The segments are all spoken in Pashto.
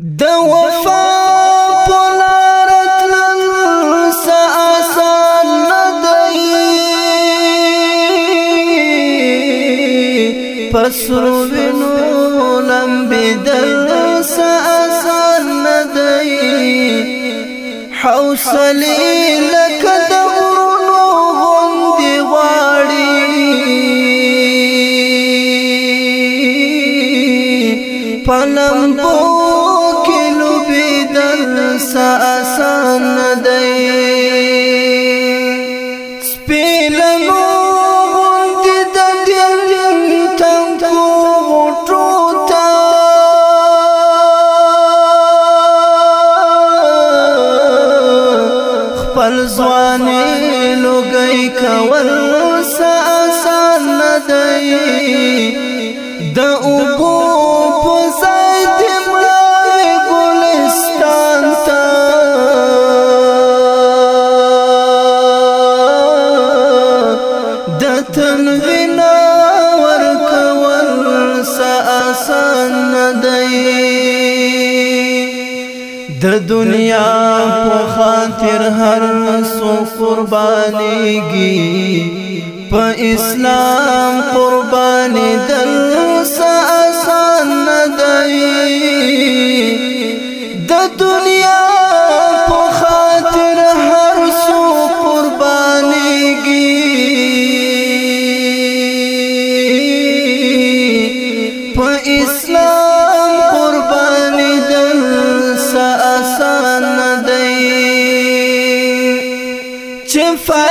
د وفا پولار تلل سا آسان ندئی پسرو وینو لمبدل سا آسان ندئی حوصلی لکه د ورونو غوندې غواړي پلم پور دل سا آسان دی سپیلنو غوندی د دل تنکو غټو تا خپل ځواني لوګي کول سا آسان دی د دنیا په خاطر هر سو قربانيږي په اسلام قرباني در آسان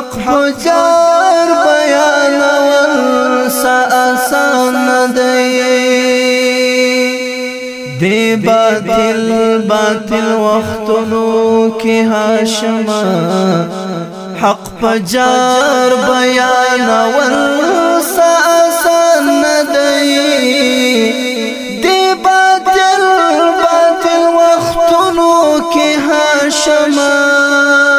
حق حجار بيان ورسا آسان دي دي باطل باطل وختنو کی هاشما حق حجار بيان ورسا آسان دي دي دی هاشما